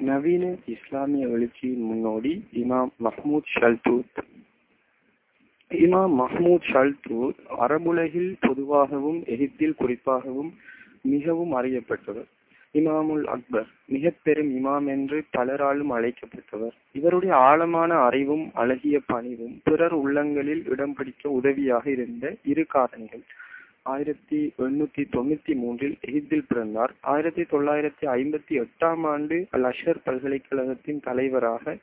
நவீன இஸ்லாமிய எழுச்சியின் முன்னோடி இமாம் மஹ்மூத் ஷல்தூத். இமாம் மஹ்மூத் ஷல்தூத் அரபுலகில் பொதுவாகவும் எகிப்தில் குறிப்பாகவும் மிகவும் அறியப்பட்டவர். இமாமுல் அக்பர் மிக பெரும் இமாம் என்று பலராலும் அழைக்கப்பட்டவர். இவருடைய ஆழமான அறிவும் அழகிய பணிவும் பிறர் உள்ளங்களில் இடம் பிடிக்க உதவியாக இருந்த இரு காரணிகள். ஆயிரத்தி எண்ணூத்தி தொண்ணூத்தி மூன்றில் எகிப்தில் பிறந்தார். ஆயிரத்தி தொள்ளாயிரத்தி ஐம்பத்தி எட்டாம் ஆண்டு அல் அஷர் பல்கலைக்கழகத்தின் தலைவராக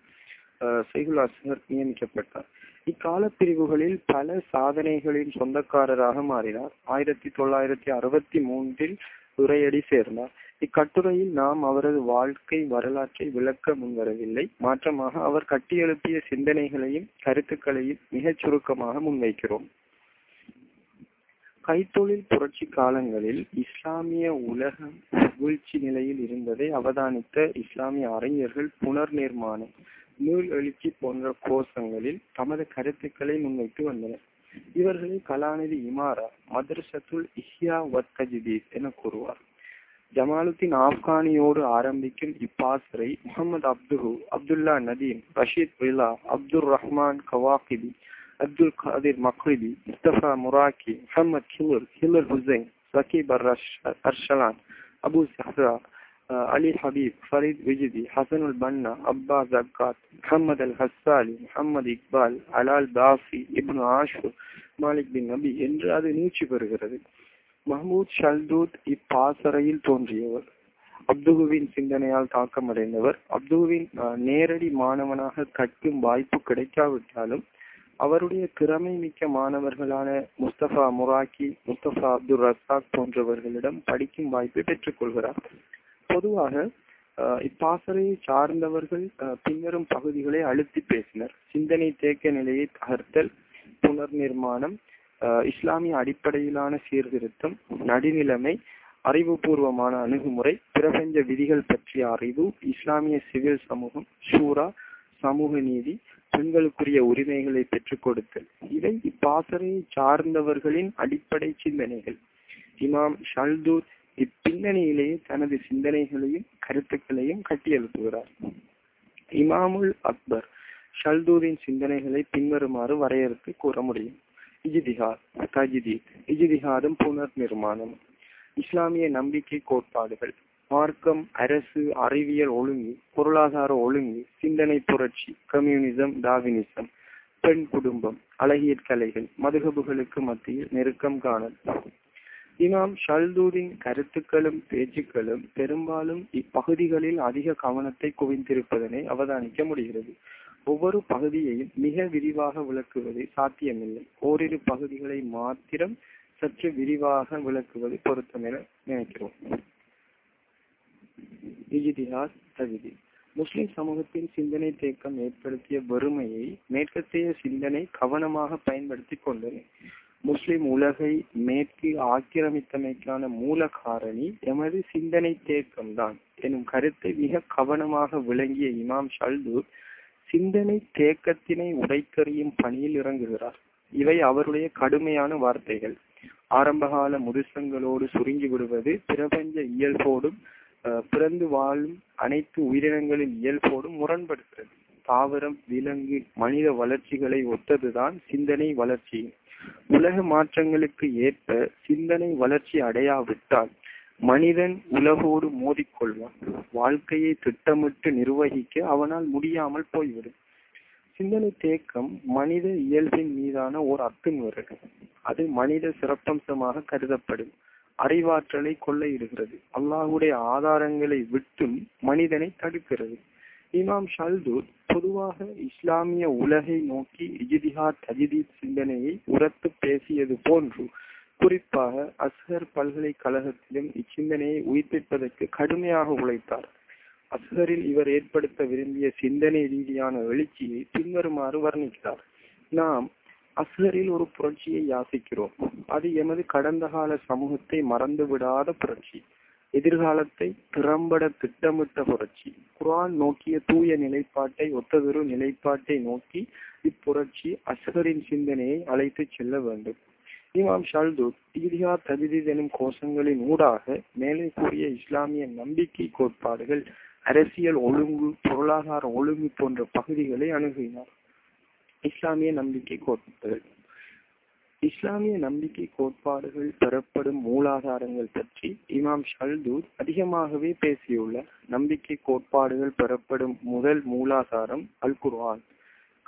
சைகுல் அசர் நியமிக்கப்பட்டார். இக்கால பிரிவுகளில் பல சாதனைகளின் சொந்தக்காரராக மாறினார். ஆயிரத்தி தொள்ளாயிரத்தி அறுபத்தி மூன்றில் உரையடி சேர்ந்தார். இக்கட்டுரையில் நாம் அவரது வாழ்க்கை வரலாற்றை விளக்க முன்வரவில்லை. மாற்றமாக அவர் கட்டியெழுப்பிய சிந்தனைகளையும் கருத்துக்களையும் மிகச் சுருக்கமாக முன்வைக்கிறோம். கைத்தொழில் புரட்சி காலங்களில் இஸ்லாமிய உலகம் வீழ்ச்சி நிலையில் இருந்ததை அவதானித்த இஸ்லாமிய அறிஞர்கள் புனர் நிர்மாணம் நூல் எழுச்சி போன்ற கோஷங்களில் தமது கருத்துக்களை முன்வைத்து வந்தனர். இவர்களை கலாநிதி இமாரா மதரசத்துல் இஹ்யா வத்தஜிதீத் என கூறுவார். ஜமாலுத்தீன் ஆப்கானியோடு ஆரம்பிக்கும் இப்பாசரை முகமது அப்துஹு அப்துல்லா நதீம் ரஷீத் வில்லா அப்துல் ரஹ்மான் கவாகிதி அப்துல் காதிர் மக்ரிதி முஸ்தபா முராக்கி முகமது ஹிலர் ஹிலர் ஹுசைன் சகீப் அர்ஷலான் அபு சஹ்ரா அலி ஹபீப் ஃபரீத் விஜிதி ஹசனுல் பன்னா அப்பா ஜக்காத் முகமது அல் ஹஸ்ஸாலி இக்பால் அலால் பாஃபி இப்னு ஆஷூர் மாலிக் பின் நபி என்று அது நீச்சி பெறுகிறது. மஹமூத் ஷல்தூத் இப்பாசறையில் தோன்றியவர். அப்துகுவின் சிந்தனையால் தாக்கமடைந்தவர். அப்துகுவின் uh, நேரடி மாணவனாக கற்கும் வாய்ப்பு கிடைக்காவிட்டாலும் அவருடைய திறமை மிக்க மாணவர்களான முஸ்தபா முராக்கி முஸ்தபா அப்துல் ரசாக் போன்றவர்களிடம் படிக்கும் வாய்ப்பை பெற்றுக்கொள்கிறார் பொதுவாக இப்பாசறையை சார்ந்தவர்கள் பின்வரும் பகுதிகளை அழுத்தி பேசினர். சிந்தனை தேக்க நிலையை தகர்த்தல் புனர் நிர்மாணம் இஸ்லாமிய அடிப்படையிலான சீர்திருத்தம் நடுநிலைமை அறிவுபூர்வமான அணுகுமுறை பிரபஞ்ச விதிகள் பற்றிய அறிவு இஸ்லாமிய சிவில் சமூகம் ஷூரா சமூக நீதி பெண்களுக்குரிய உரிமைகளை பெற்றுக் கொடுத்தல். இவை இப்பாசறையை சார்ந்தவர்களின் அடிப்படை சிந்தனைகள். இமாம் ஷல்தூத் இப்பின்னணியிலேயே தனது சிந்தனைகளையும் கருத்துக்களையும் கட்டியெழுப்புகிறார். இமாமுல் அக்பர் ஷல்தூரின் சிந்தனைகளை பின்வருமாறு வரையறுத்து கூற முடியும். இஜிதிஹாத் தஜிதி. இஜிதிஹாதும் புனர் நிர்மாணம் இஸ்லாமிய நம்பிக்கை கோட்பாடுகள். மார்க்கம் அரசு அறிவியல் ஒழுங்கு பொருளாதார ஒழுங்கு சிந்தனை புரட்சி கம்யூனிசம் டாவினிசம் பெண் குடும்பம் அழகியற் கலைகள் மதுகபுகளுக்கு மத்தியில் நெருக்கம் காணல். இமாம் ஷல்தூரின் கருத்துக்களும் பேச்சுக்களும் பெரும்பாலும் இப்பகுதிகளில் அதிக கவனத்தை குவிந்திருப்பதனை அவதானிக்க முடிகிறது. ஒவ்வொரு பகுதியையும் மிக விரிவாக விளக்குவது சாத்தியமில்லை. ஓரிரு பகுதிகளை மாத்திரம் சற்று விரிவாக விளக்குவது பொருத்தம் என நினைக்கிறோம். இஜிதிஹாஸ் தகுதி. முஸ்லிம் சமூகத்தின் சிந்தனை தேக்கம் ஏற்படுத்திய வறுமையை மேற்கத்திய சிந்தனை கவனமாக பயன்படுத்தி கொண்டது. முஸ்லிம் உலகை மேற்கு ஆக்கிரமித்தமைக்கான மூல காரணி எமது சிந்தனை தேக்கம்தான் எனும் கருத்தை மிக கவனமாக விளங்கிய இமாம் ஷல்தூர் சிந்தனை தேக்கத்தினை உடைத்தறியும் பணியில் இறங்குகிறார். இவை அவருடைய கடுமையான வார்த்தைகள். ஆரம்பகால முதுசங்களோடு சுருங்கி விடுவது பிரபஞ்ச இயல்போடும் பிறந்து வாழும் அனைத்து உயிரினங்களின் இயல்போடும் முரண்படுகிறது. தாவரம் விலங்கு மனித வளர்ச்சிகளை ஒத்ததுதான் சிந்தனை வளர்ச்சி. உலக மாற்றங்களுக்கு ஏற்ப சிந்தனை வளர்ச்சி அடையாவிட்டால் மனிதன் உலகோடு மோதிக்கொள்வான். வாழ்க்கையை திட்டமிட்டு நிர்வகிக்க அவனால் முடியாமல் போய்விடும். சிந்தனை தேக்கம் மனித இயல்பின் மீதான ஓர் அத்துமுறை அது மனித சிறப்பம்சமாக கருதப்படும். அறிவாற்றலை கொள்ளையிடுகிறது. அல்லாஹுடைய ஆதாரங்களை விட்டும் மனிதனை தடுக்கிறது. இமாம் ஷல்தூர் பொதுவாக இஸ்லாமிய உலகை நோக்கி இஜிதிஹா தஜிதீத் சிந்தனையை உரத்து பேசியது போன்று குறிப்பாக அஸ்ஹர் பல்கலைக்கழகத்திலும் இச்சிந்தனையை உயிர்ப்பிப்பதற்கு கடுமையாக உழைத்தார். அஸ்ஹரில் இவர் ஏற்படுத்த விரும்பிய சிந்தனை ரீதியான எழுச்சியை பின்வருமாறு வர்ணிக்கிறார் நாம் அஸ்ஹரில் ஒரு புரட்சியை யாசிக்கிறோம். அது எமது கடந்த கால சமூகத்தை மறந்து விடாத புரட்சி. எதிர்காலத்தை திறம்பட திட்டமிட்ட புரட்சி. குரான் நோக்கிய தூய நிலைப்பாட்டை ஒத்ததொரு நிலைப்பாட்டை நோக்கி இப்புரட்சி அஸ்ஹரின் சிந்தனையை அழைத்து செல்ல வேண்டும். இமாம் ஷல்தூத் ஈரியா தஜிதீத் எனும் கோஷங்களின் ஊடாக மேலே கூறிய இஸ்லாமிய நம்பிக்கை கோட்பாடுகள் அரசியல் ஒழுங்கு பொருளாதார ஒழுங்கு போன்ற பகுதிகளை அணுகினார். இஸ்லாமிய நம்பிக்கை கோட்பாடுகள். இஸ்லாமிய நம்பிக்கை கோட்பாடுகள் பெறப்படும் மூலாதாரங்கள் பற்றி இமாம் ஷல்தூத் அதிகமாகவே பேசியுள்ள நம்பிக்கை கோட்பாடுகள் பெறப்படும் முதல் மூலாதாரம் அல் குர்ஆன்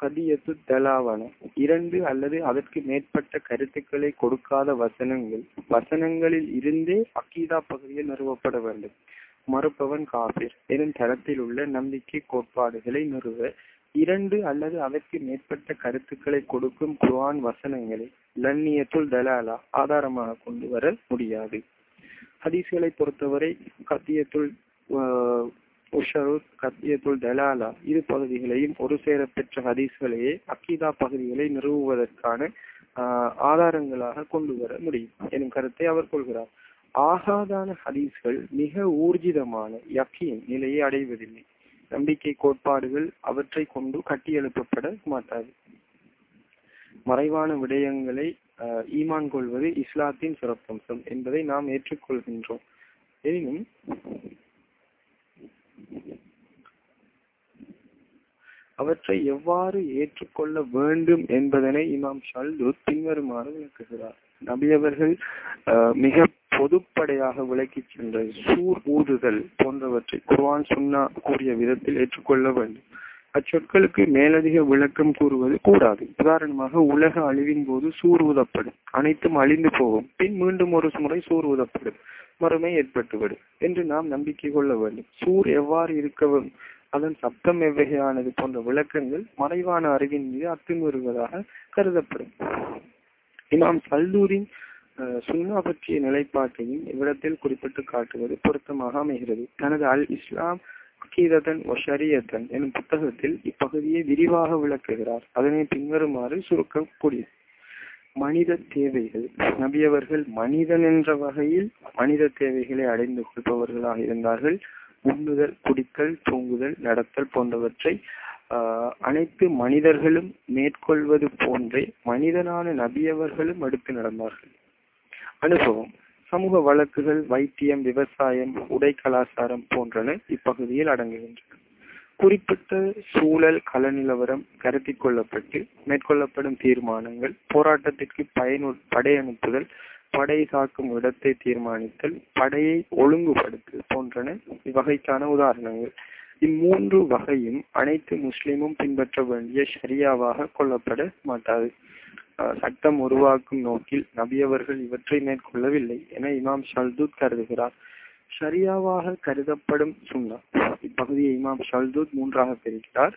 கதியத்து தலாவன. இரண்டு அல்லது அதற்கு மேற்பட்ட கருத்துக்களை கொடுக்காத வசனங்கள். வசனங்களில் இருந்தே அக்கீதா பகுதியில் நிறுவப்பட வேண்டும். மறுப்பவன் காபிர். எனும் தரத்தில் உள்ள நம்பிக்கை கோட்பாடுகளை நிறுவ இரண்டு அல்லது அதற்கு மேற்பட்ட கருத்துக்களை கொடுக்கும் குர்ஆன் வசனங்களை லன்னியத்துல் தலாலா ஆதாரமாக கொண்டு வர முடியாது. ஹதீஸ்களை பொறுத்தவரை கத்தியத்துல் உஷருத் கத்தியத்துல் தலாலா இரு பகுதிகளையும் ஒரு சேர பெற்ற ஹதீஸ்களையே அக்கீதா பகுதிகளை நிறுவுவதற்கான ஆதாரங்களாக கொண்டு வர முடியும். எனும் கருத்தை அவர் கொள்கிறார். ஆகாதான ஹதீஸ்கள் மிக ஊர்ஜிதமான யக்கீன் நிலையை அடைவதில்லை. நம்பிக்கை கோட்பாடுகள் அவற்றை கொண்டு கட்டியெழுப்பப்பட மாட்டாது. மறைவான விடயங்களை ஈமான் கொள்வது இஸ்லாத்தின் சிறப்பம்சம் என்பதை நாம் ஏற்றுக்கொள்கின்றோம். எனினும் அவற்றை எவ்வாறு ஏற்றுக்கொள்ள வேண்டும் என்பதனை இமாம் ஷல்து பின்வருமாறு விளக்குகிறார். நபியவர்கள் மிக பொதுப்படையாக விளக்கி சென்ற சூர் ஊதுதல் போன்றவற்றை குர்வான் சுன்னா கூறிய விதத்தில் ஏற்றுக்கொள்ள வேண்டும். அச்சொற்களுக்கு மேலதிக விளக்கம் கூறுவது கூடாது. உதாரணமாக உலக அழிவின் போது சூர் ஊதப்படும். அனைத்தும் அழிந்து போகும். பின் மீண்டும் ஒரு முறை சூர் ஊதப்படும். மறுமை ஏற்பட்டுவிடும் என்று நாம் நம்பிக்கை கொள்ள வேண்டும். சூர் எவ்வாறு இருக்கவும் அதன் சப்தம் எவ்வகையானது போன்ற விளக்கங்கள் மறைவான அறிவின் மீது அத்துமீறுவதாக கருதப்படும். இமாம் சல்லூரின் சுன்னா பற்றிய நிலைப்பாட்டையும் இவ்விடத்தில் குறிப்பிட்டு காட்டுவது பொருத்தமாக அமைகிறது. தனது அல் இஸ்லாம் அகீதத்தன் ஒஷரியத்தன் எனும் புத்தகத்தில் இப்பகுதியை விரிவாக விளக்குகிறார். அதனை பின்வருமாறு சுருக்கக்கூடியது. மனித தேவைகள். நபியவர்கள் மனிதன் என்ற வகையில் மனித தேவைகளை அடைந்து கொள்பவர்களாக இருந்தார்கள். உண்ணுதல் குடித்தல் தூங்குதல் நடத்தல் போன்றவற்றை அனைத்து மனிதர்களும் மேற்கொள்வது போன்றே மனிதனான நபியவர்களும் அடுத்து நடந்தார்கள். அனுபவம். சமூக வழக்குகள் வைத்தியம் விவசாயம் உடை கலாச்சாரம் போன்றன இப்பகுதியில் அடங்குகின்றன. குறிப்பிட்ட சூழல் கல நிலவரம் கருத்தில் கொள்ளப்பட்டு மேற்கொள்ளப்படும் தீர்மானங்கள் போராட்டத்திற்கு பயனு படை அனுப்புதல் படை தாக்கும் இடத்தை தீர்மானித்தல் படையை ஒழுங்குபடுத்தல் போன்றன இவ்வகைக்கான உதாரணங்கள். இம்மூன்று வகையும் அனைத்து முஸ்லிமும் பின்பற்ற வேண்டிய ஷரியாவாக கொள்ளப்பட மாட்டாது. சட்டம் உருவாக்கும் நோக்கில் நபியவர்கள் இவற்றை மேற்கொள்ளவில்லை என இமாம் ஷல்தூத் கருதுகிறார். ஷரியாவாக கருதப்படும் சுன்னா இப்பகுதியை இமாம் ஷல்தூத் மூன்றாக பிரிக்கிறார்.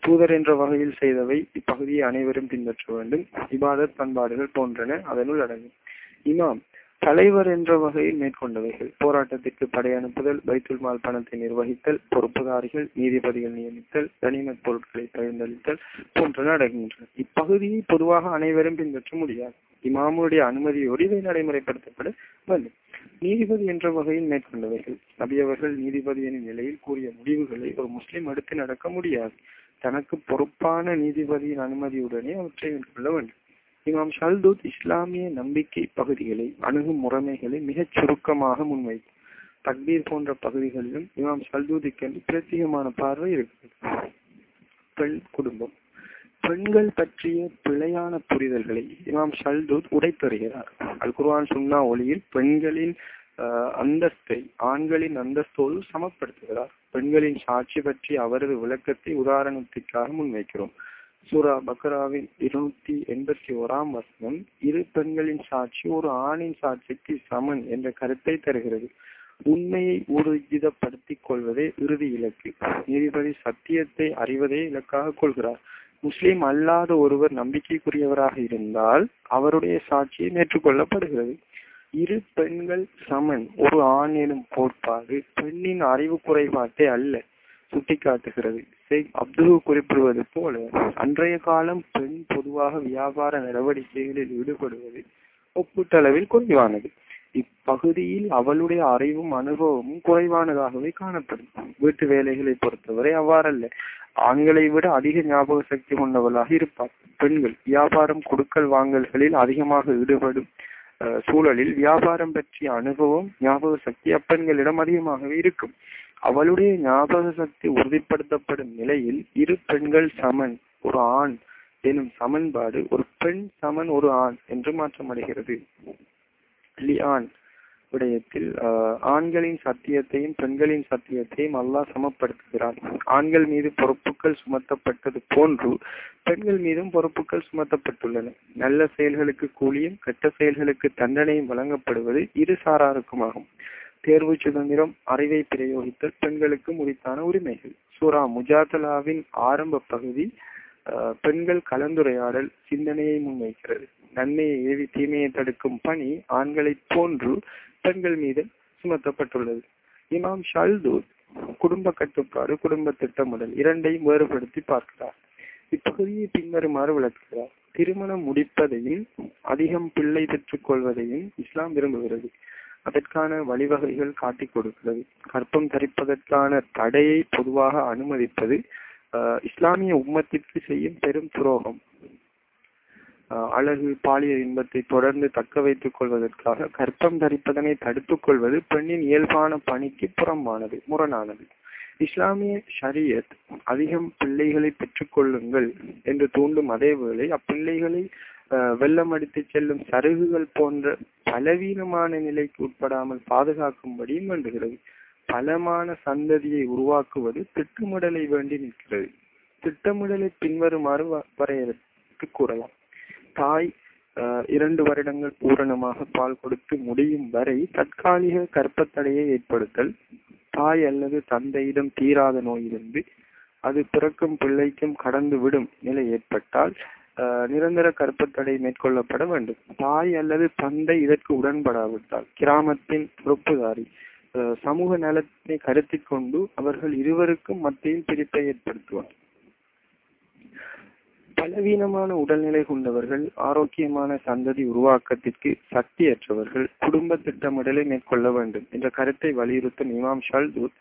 தூதர் என்ற வகையில் செய்தவை இப்பகுதியை அனைவரும் பின்பற்ற வேண்டும். இபாதத் பண்பாடுகள் போன்றன அதனுள் அடங்கும். இமாம் தலைவர் என்ற வகையில் மேற்கொண்டவைகள். போராட்டத்திற்கு படை அனுப்புதல் பைத்துல் மால் பணத்தை நிர்வகித்தல் பொறுப்புதாரிகள் நீதிபதிகள் நியமித்தல் கனிமத் பொருட்களை பகிர்ந்தளித்தல் போன்றன அடங்குகின்றன இப்பகுதியை பொதுவாக அனைவரும் பின்பற்ற முடியாது. இமாமுடைய அனுமதியோடு இதை நடைமுறைப்படுத்தப்பட வேண்டும். நீதிபதி என்ற வகையில் மேற்கொண்டவைகள். நபியவர்கள் நீதிபதியின் நிலையில் கூறிய முடிவுகளை ஒரு முஸ்லிம் அடுத்து நடக்க முடியாது. தனக்கு பொறுப்பான நீதிபதியின் அனுமதியுடனே அவற்றை மேற்கொள்ள வேண்டும். இமாம் ஷல்தூத் இஸ்லாமிய நம்பிக்கை பகுதிகளை அணுகும் முறைமைகளை மிகச் சுருக்கமாக முன்வைத்தார் தக்பீர் போன்ற பகுதிகளிலும் இமாம் ஷல்தூதிக்கு பிரத்யேகமான பார்வை இருக்கிறது பெண் குடும்பம். பெண்கள் பற்றிய பிழையான புரிதல்களை இமாம் ஷல்தூத் உடைத்தருகிறார். அல் குர்வான் சுன்னா ஒளியில் பெண்களின் அந்தஸ்தை ஆண்களின் அந்தஸ்தோடு சமப்படுத்துகிறார். பெண்களின் சாட்சி பற்றி அவரது விளக்கத்தை உதாரணத்திற்காக முன்வைக்கிறோம். சூரா பக்ராவின் இருநூத்தி எண்பத்தி ஓராம் வசனம் இரு பெண்களின் சாட்சி ஒரு ஆணின் சாட்சிக்கு சமன் என்ற கருத்தை தருகிறது. உண்மையை ஊர்ஜிதப்படுத்திக் கொள்வதே இறுதி இலக்கு. நீதிபதி சத்தியத்தை அறிவதே இலக்காக கொள்கிறார். முஸ்லிம் அல்லாத ஒருவர் நம்பிக்கைக்குரியவராக இருந்தால் அவருடைய சாட்சியை ஏற்றுக்கொள்ளப்படுகிறது இரு பெண்கள் சமன் ஒரு ஆண் எனும் கோட்பாடு பெண்ணின் அறிவு குறைபாட்டே அல்ல. சுட்டிக்காட்டுகிறது. ஷேக் அப்துல் குறிப்பிடுவது போல அன்றைய காலம் பெண் பொதுவாக வியாபார நடவடிக்கைகளில் ஈடுபடுவது ஒப்பீட்டளவில் குறைவானது. இப்பகுதியில் அவளுடைய அறிவும் அனுபவமும் குறைவானதாகவே காணப்படும். வீட்டு வேலைகளை பொறுத்தவரை அவ்வாறல்ல. ஆண்களை விட அதிக ஞாபக சக்தி கொண்டவளாக இருப்பார் பெண்கள் வியாபாரம் கொடுக்கல் வாங்கல்களில் அதிகமாக ஈடுபடும் சூழலில் வியாபாரம் பற்றிய அனுபவம் ஞாபக சக்தி அப்பெண்களிடம் அதிகமாகவே இருக்கும். அவளுடைய ஞாபக சக்தி உறுதிப்படுத்தப்படும் நிலையில் இரு பெண்கள் சமன் ஒரு ஆண் எனும் சமன்பாடு ஒரு பெண் சமன் ஒரு ஆண் என்று மாற்றமடைகிறது லியான் விடயத்தில் ஆண்களின் சத்தியத்தையும் பெண்களின் சத்தியத்தையும் அல்லாஹ் சமப்படுத்துகிறான். ஆண்கள் மீது பொறுப்புகள் சுமத்தப்பட்டது போன்று பெண்கள் மீதும் பொறுப்புகள் சுமத்தப்பட்டுள்ளன. நல்ல செயல்களுக்கு கூலியும் கெட்ட செயல்களுக்கு தண்டனையும் வழங்கப்படுவது இரு சாராருக்குமாகும். தேர்வு சுதந்திரம் அறிவை பிரயோகித்தல் பெண்களுக்கு முறித்தான உரிமைகள். சூரா முஜாதலாவின் ஆரம்ப பகுதி பெண்கள் கலந்துரையாடல் சிந்தனையை முன்வைக்கிறது. நன்மையை ஏவி தீமையை தடுக்கும் பணி ஆண்களை போன்று பெண்கள் மீது சுமத்தப்பட்டுள்ளது. இமாம் ஷல்தூத் குடும்ப கட்டுப்பாடு குடும்ப திட்டமிடல் இரண்டையும் வேறுபடுத்தி பார்க்கிறார். இப்பகுதியை பின்வருமாறு விளக்குகிறார். திருமணம் முடிப்பதையும் அதிகம் பிள்ளை பெற்றுக் கொள்வதையும் இஸ்லாம் விரும்புகிறது. அதற்கான வழிவகைகள் காட்டிக் கொடுக்கிறது. கற்பம் தரிப்பதற்கான தடையை பொதுவாக அனுமதிப்பது இஸ்லாமிய உம்மத்திற்கு செய்யும் பெரும் துரோகம். அழகு பாலியல் இன்பத்தை தொடர்ந்து தக்க வைத்துக் கொள்வதற்காக கற்பம் தரிப்பதனை தடுத்துக் கொள்வது பெண்ணின் இயல்பான பணிக்கு புறம்பானது முரணானது. இஸ்லாமிய ஷரியத் அதிகம் பிள்ளைகளை பெற்றுக் கொள்ளுங்கள் என்று தூண்டும் அதேவேளை அப்பிள்ளைகளை வெள்ளம் அடித்து செல்லும் சருகுகள் போன்ற பலவீனமான நிலைக்கு உட்படாமல் பாதுகாக்கும்படியும் வேண்டுகிறது. பலமான சந்ததியை உருவாக்குவது திட்டமிடலை வேண்டி நிற்கிறது. திட்டமிடலை பின்வருமாறு வரையறுத்து கூறலாம். தாய் இரண்டு வருடங்கள் பூரணமாக பால் கொடுத்து முடியும் வரை தற்காலிக கற்பத்தடையை ஏற்படுத்தல் தாய் அல்லது தந்தையிடம் தீராத நோயிலிருந்து அது பிறக்கும் பிள்ளைக்கும் கடந்து விடும் நிலை ஏற்பட்டால் நிரந்தர கற்பத்தடை மேற்கொள்ளப்பட வேண்டும். தாய் அல்லது தந்தை இதற்கு உடன்படாவிட்டால் கிராமத்தின் பொறுப்புதாரி சமூக நலத்தை கருத்தில் கொண்டு அவர்கள் இருவருக்கும் மத்தியில் பிரிப்பை ஏற்படுத்துவார். பலவீனமான உடல்நிலை கொண்டவர்கள் ஆரோக்கியமான சந்ததி உருவாக்கத்திற்கு சக்தியற்றவர்கள் குடும்ப திட்டமிடலை மேற்கொள்ள வேண்டும் என்ற கருத்தை வலியுறுத்தும் இமாம் ஷல்தூத்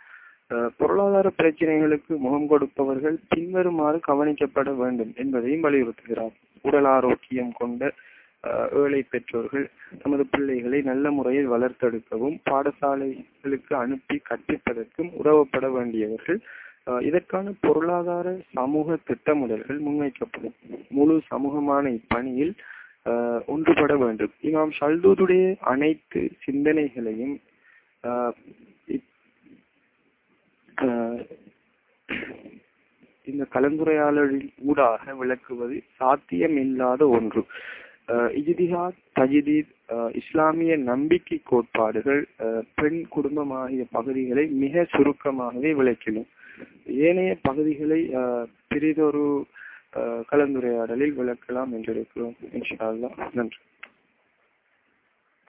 பொருளாதார பிரச்சனைகளுக்கு முகம் கொடுப்பவர்கள் பின்வருமாறு கவனிக்கப்பட வேண்டும் என்பதையும் வலியுறுத்துகிறார். உடல் ஆரோக்கியம் கொண்ட ஏழை பெற்றோர்கள் தமது பிள்ளைகளை நல்ல முறையில் வளர்த்தெடுக்கவும் பாடசாலைகளுக்கு அனுப்பி கற்பிப்பதற்கும் உதவப்பட வேண்டியவர்கள் இதற்கான பொருளாதார சமூக திட்டமிடல்கள் முன்வைக்கப்படும். முழு சமூகமான இப்பணியில் ஒன்றுபட வேண்டும். இமாம் ஷல்தூதுடைய அனைத்து சிந்தனைகளையும் இந்த கலந்துரையாடலின் ஊடாக விளக்குவது சாத்தியமில்லாத ஒன்று. இஜிதிஹாத் தஜிதீத் இஸ்லாமிய நம்பிக்கை கோட்பாடுகள் பெண் குடும்பமாகிய பகுதிகளை மிக சுருக்கமாகவே விளக்கினோம். ஏனைய பகுதிகளை பெரிதொரு கலந்துரையாடலில் விளக்கலாம் என்றிருக்கிறோம். இன்ஷா அல்லா நன்றி.